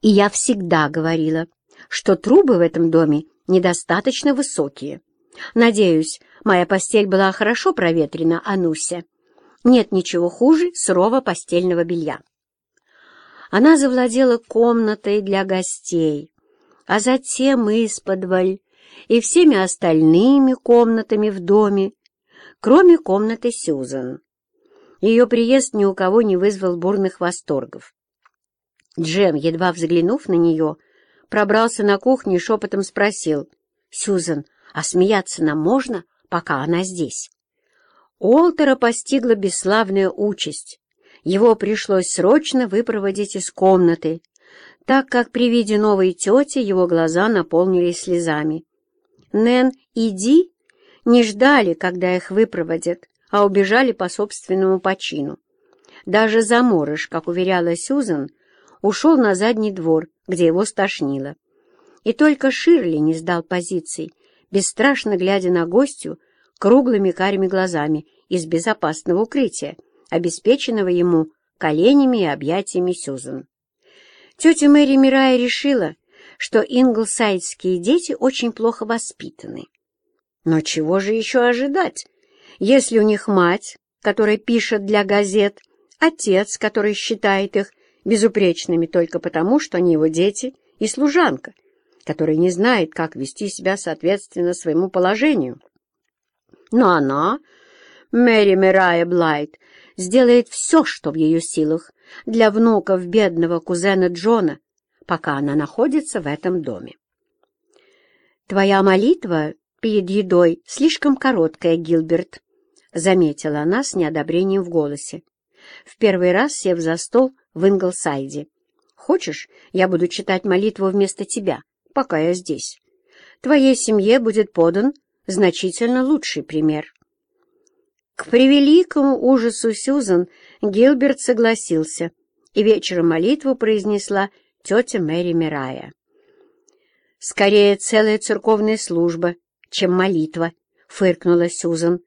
И я всегда говорила, что трубы в этом доме недостаточно высокие. Надеюсь, моя постель была хорошо проветрена, Ануся. Нет ничего хуже сырого постельного белья. Она завладела комнатой для гостей, а затем исподволь и всеми остальными комнатами в доме, кроме комнаты Сьюзан. Ее приезд ни у кого не вызвал бурных восторгов. Джем, едва взглянув на нее, пробрался на кухню и шепотом спросил, «Сьюзан, а смеяться нам можно, пока она здесь?» Уолтера постигла бесславная участь. Его пришлось срочно выпроводить из комнаты, так как при виде новой тети его глаза наполнились слезами. Нэн и Ди не ждали, когда их выпроводят, а убежали по собственному почину. Даже заморыш, как уверяла Сюзан, ушел на задний двор, где его стошнило. И только Ширли не сдал позиций, бесстрашно глядя на гостю круглыми карими глазами из безопасного укрытия, обеспеченного ему коленями и объятиями Сюзан. Тетя Мэри Мирая решила, что инглсайдские дети очень плохо воспитаны. Но чего же еще ожидать, если у них мать, которая пишет для газет, отец, который считает их безупречными только потому, что они его дети, и служанка, которая не знает, как вести себя соответственно своему положению. Но она, Мэри Мирая Блайт, сделает все, что в ее силах, для внуков бедного кузена Джона, пока она находится в этом доме. «Твоя молитва перед едой слишком короткая, Гилберт», — заметила она с неодобрением в голосе. В первый раз сев за стол в Инглсайде. «Хочешь, я буду читать молитву вместо тебя, пока я здесь? Твоей семье будет подан значительно лучший пример». К превеликому ужасу Сюзан Гилберт согласился, и вечером молитву произнесла тетя Мэри Мирая. «Скорее целая церковная служба, чем молитва», — фыркнула Сюзан,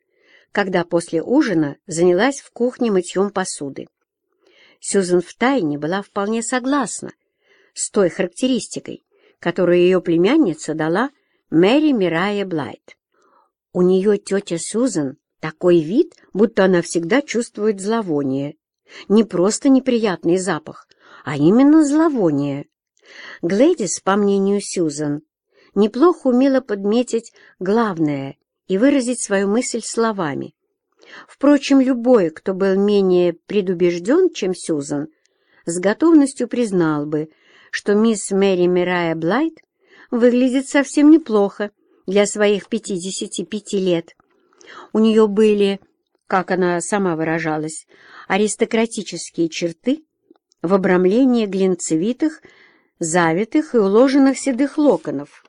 когда после ужина занялась в кухне мытьем посуды. Сюзан втайне была вполне согласна с той характеристикой, которую ее племянница дала Мэри Мирая Блайт. У нее тетя Сюзан такой вид, будто она всегда чувствует зловоние. Не просто неприятный запах, а именно зловоние. Глэдис, по мнению Сьюзан, неплохо умела подметить главное и выразить свою мысль словами. Впрочем, любой, кто был менее предубежден, чем Сьюзан, с готовностью признал бы, что мисс Мэри Мирая Блайт выглядит совсем неплохо для своих 55 лет. У нее были, как она сама выражалась, аристократические черты в обрамлении глинцевитых, завитых и уложенных седых локонов,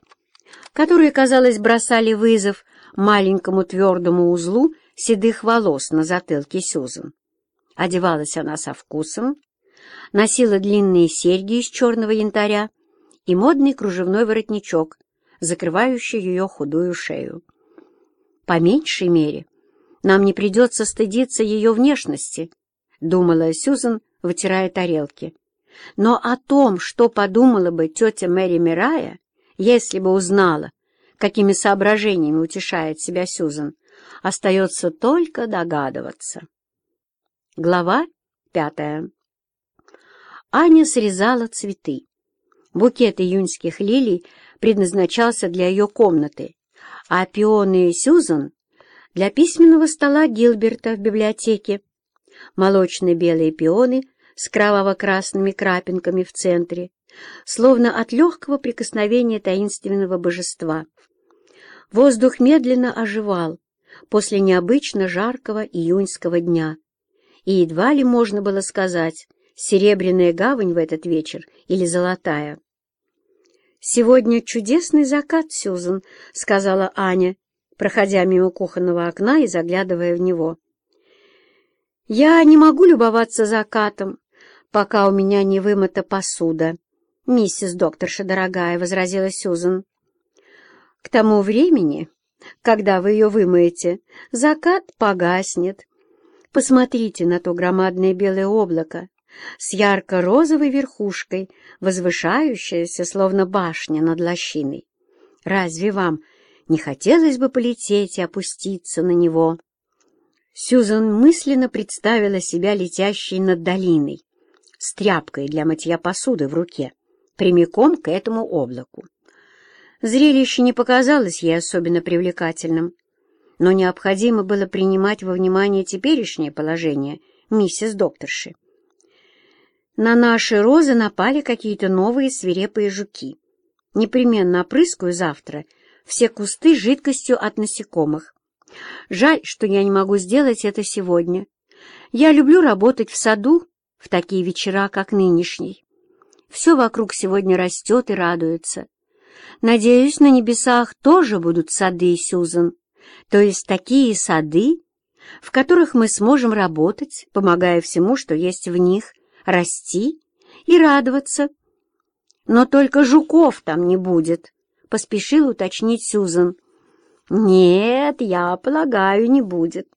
которые, казалось, бросали вызов маленькому твердому узлу седых волос на затылке Сюзан. Одевалась она со вкусом, носила длинные серьги из черного янтаря и модный кружевной воротничок, закрывающий ее худую шею. По меньшей мере, нам не придется стыдиться ее внешности, — думала Сюзан, вытирая тарелки. Но о том, что подумала бы тетя Мэри Мирая, если бы узнала, какими соображениями утешает себя Сюзан, остается только догадываться. Глава пятая Аня срезала цветы. Букет июньских лилий предназначался для ее комнаты, а пионы Сюзан — для письменного стола Гилберта в библиотеке. Молочные белые пионы с кроваво-красными крапинками в центре, словно от легкого прикосновения таинственного божества. Воздух медленно оживал после необычно жаркого июньского дня, и едва ли можно было сказать, серебряная гавань в этот вечер или золотая. «Сегодня чудесный закат, Сюзан», — сказала Аня, проходя мимо кухонного окна и заглядывая в него. «Я не могу любоваться закатом, пока у меня не вымыта посуда», — миссис докторша дорогая, — возразила Сюзан. «К тому времени, когда вы ее вымоете, закат погаснет. Посмотрите на то громадное белое облако, с ярко-розовой верхушкой, возвышающаяся, словно башня над лощиной. Разве вам не хотелось бы полететь и опуститься на него? Сюзан мысленно представила себя летящей над долиной, с тряпкой для мытья посуды в руке, прямиком к этому облаку. Зрелище не показалось ей особенно привлекательным, но необходимо было принимать во внимание теперешнее положение миссис докторши. На наши розы напали какие-то новые свирепые жуки. Непременно опрыскаю завтра все кусты жидкостью от насекомых. Жаль, что я не могу сделать это сегодня. Я люблю работать в саду в такие вечера, как нынешний. Все вокруг сегодня растет и радуется. Надеюсь, на небесах тоже будут сады, Сюзан, то есть такие сады, в которых мы сможем работать, помогая всему, что есть в них, расти и радоваться. Но только жуков там не будет, — поспешил уточнить Сюзан. Нет, я полагаю, не будет.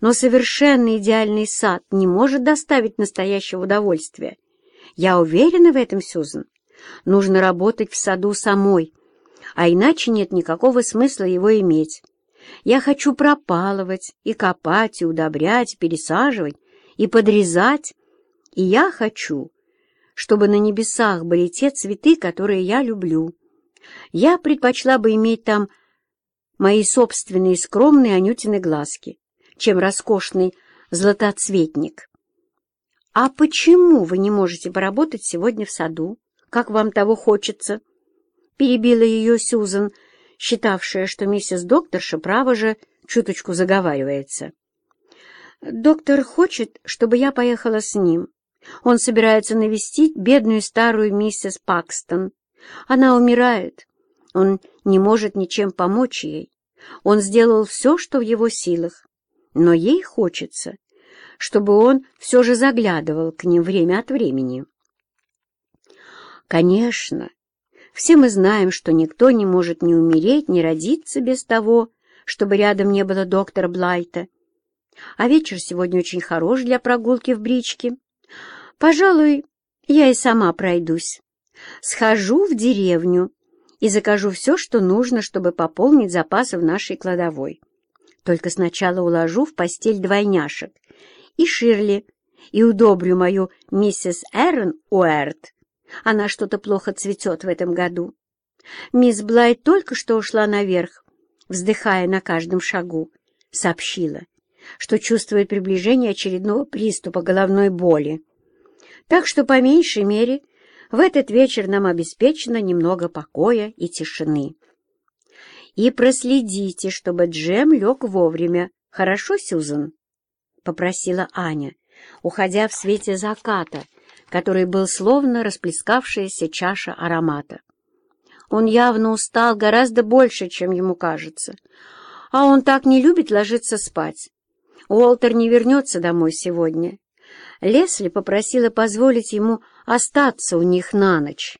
Но совершенно идеальный сад не может доставить настоящего удовольствия. Я уверена в этом, Сюзан. Нужно работать в саду самой, а иначе нет никакого смысла его иметь. Я хочу пропалывать и копать, и удобрять, пересаживать, и подрезать. И я хочу, чтобы на небесах были те цветы, которые я люблю. Я предпочла бы иметь там мои собственные скромные Анютины глазки, чем роскошный златоцветник. «А почему вы не можете поработать сегодня в саду, как вам того хочется?» Перебила ее Сюзан, считавшая, что миссис докторша, право же, чуточку заговаривается. «Доктор хочет, чтобы я поехала с ним. Он собирается навестить бедную старую миссис Пакстон. Она умирает. Он не может ничем помочь ей. Он сделал все, что в его силах. Но ей хочется, чтобы он все же заглядывал к ним время от времени. Конечно, все мы знаем, что никто не может ни умереть, ни родиться без того, чтобы рядом не было доктора Блайта. А вечер сегодня очень хорош для прогулки в бричке. Пожалуй, я и сама пройдусь. Схожу в деревню и закажу все, что нужно, чтобы пополнить запасы в нашей кладовой. Только сначала уложу в постель двойняшек и Ширли, и удобрю мою миссис Эрн Уэрт. Она что-то плохо цветет в этом году. Мисс Блайт только что ушла наверх, вздыхая на каждом шагу, сообщила, что чувствует приближение очередного приступа головной боли. Так что, по меньшей мере, в этот вечер нам обеспечено немного покоя и тишины. И проследите, чтобы Джем лег вовремя. Хорошо, Сюзан? — попросила Аня, уходя в свете заката, который был словно расплескавшаяся чаша аромата. Он явно устал гораздо больше, чем ему кажется. А он так не любит ложиться спать. Уолтер не вернется домой сегодня. Лесли попросила позволить ему остаться у них на ночь.